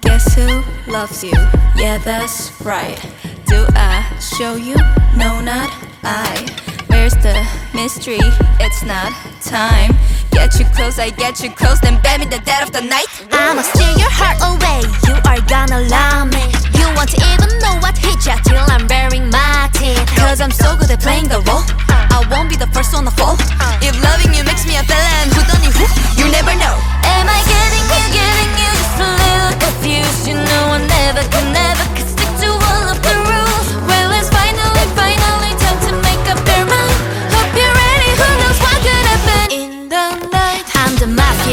Guess who loves you? Yeah, that's right. Do I show you? No, not I. Where's the mystery? It's not time. Get you close, I get you close, then bend me the dead of the night. I'ma steal your heart away.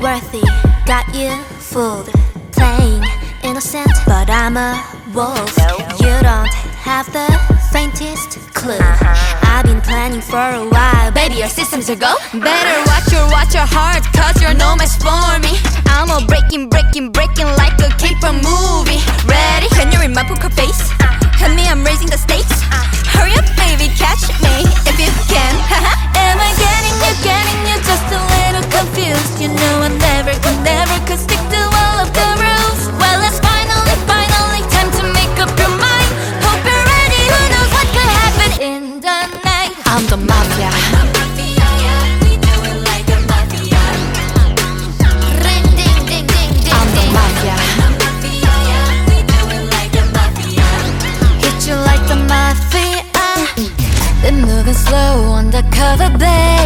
worthy. Got you fooled, playing innocent, but I'm a wolf. You don't have the faintest clue. Uh-huh. I've been planning for a while, baby. Your systems are go. Better watch your watch your heart, cause you're no match for me. slow undercover, babe.